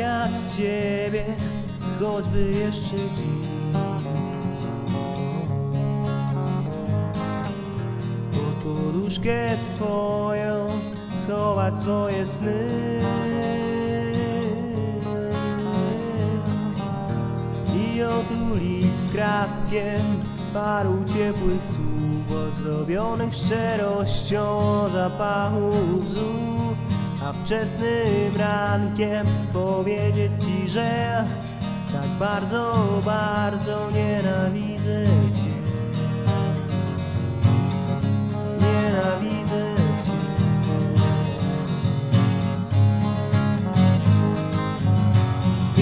spotkać Ciebie, choćby jeszcze dziś. Pod poduszkę Twoją schować swoje sny. I otulić skrawkiem paru ciepłych słów ozdobionych szczerością zapachu bzu. A wczesnym rankiem powiedzieć Ci, że tak bardzo, bardzo nienawidzę Cię. Nienawidzę Cię.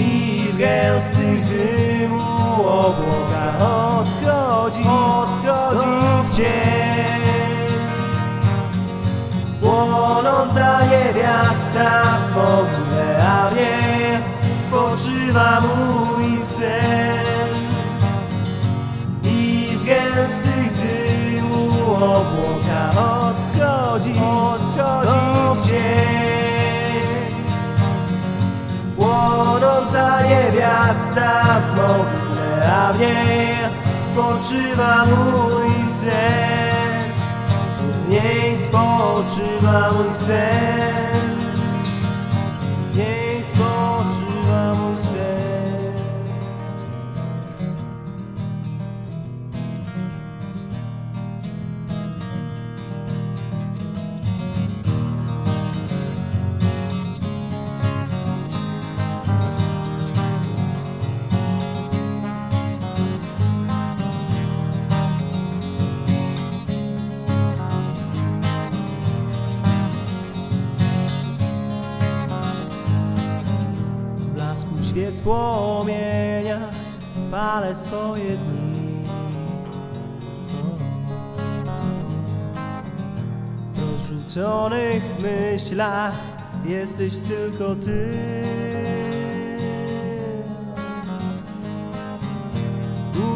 I w gęstych dymu obłokach odchodzi, odchodzi w dzień. W ogóle, a w niej spoczywa mój sen. I w gęstych dymu obłoka odchodzi, odchodzi w dzień. Płonąca niewiasta w ogóle, a w niej spoczywa mój sen. Niej spoczywa mój sen. świec płomienia palę swoje dni. W rozrzuconych myślach jesteś tylko ty.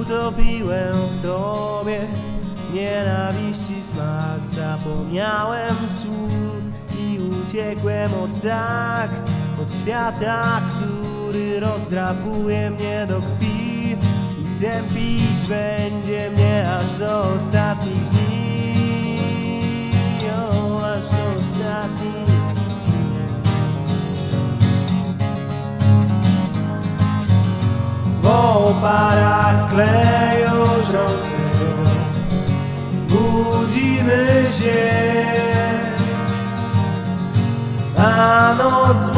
Utopiłem w tobie nienawiści smak, zapomniałem słów i uciekłem od tak, od świata, który rozdrapuje mnie do krwi. I tępić będzie mnie aż do ostatnich dni, o, aż do ostatnich dni. W oparach kleju żąsego budzimy się, a noc w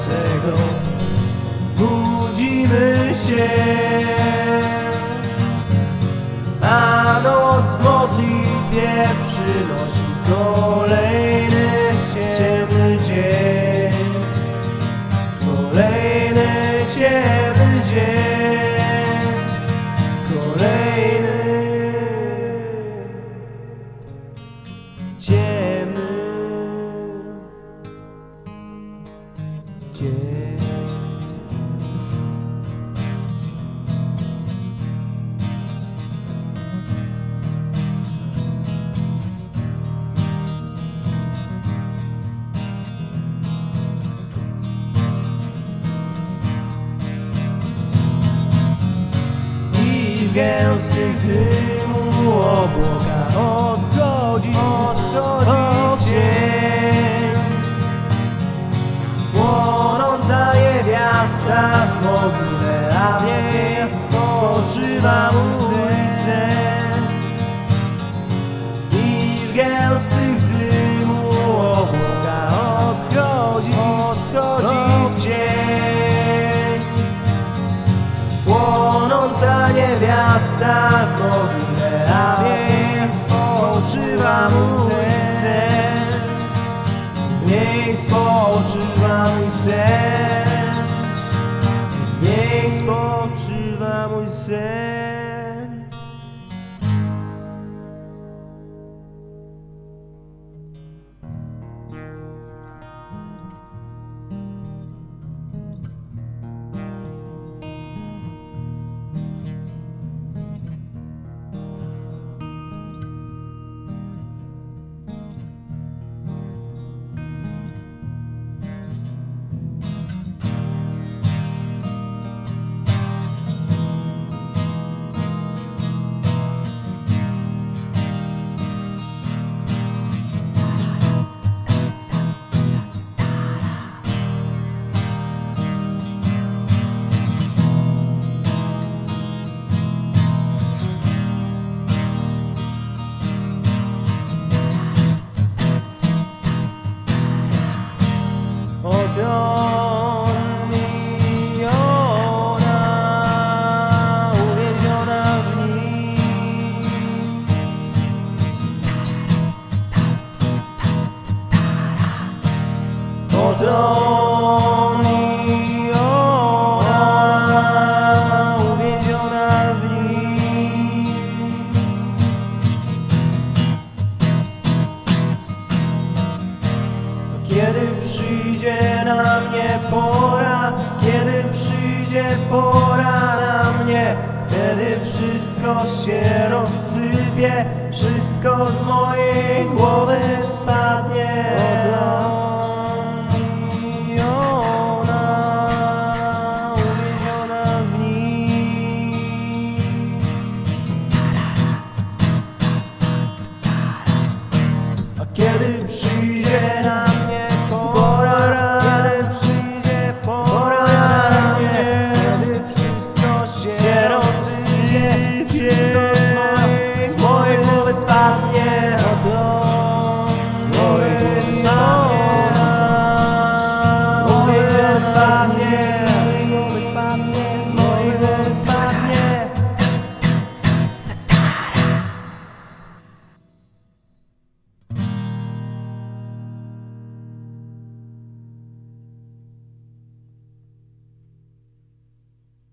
żąsego budzimy się, dzień. gęstych dymu obłoka odchodzi, odchodzi spoczywa mój sen. I w gęstych dymu obłoka odchodzi, odchodzi w dzień. Płonąca niewiasta ogóle, a więc spoczywa mój sen. Niej spoczywa mój sen. Niej spoczywa mój sen. wszystko się rozsypie, wszystko z mojej głowy spadnie. Ona uwięziona w nim. A kiedy przyjdzie na mnie pora, kiedy przyjdzie pora na mnie, kiedy wszystko się rozsypie, cię Z mojego spadnie Z mojego spadnie. Z mojego spadnie. Z mojego spadnie.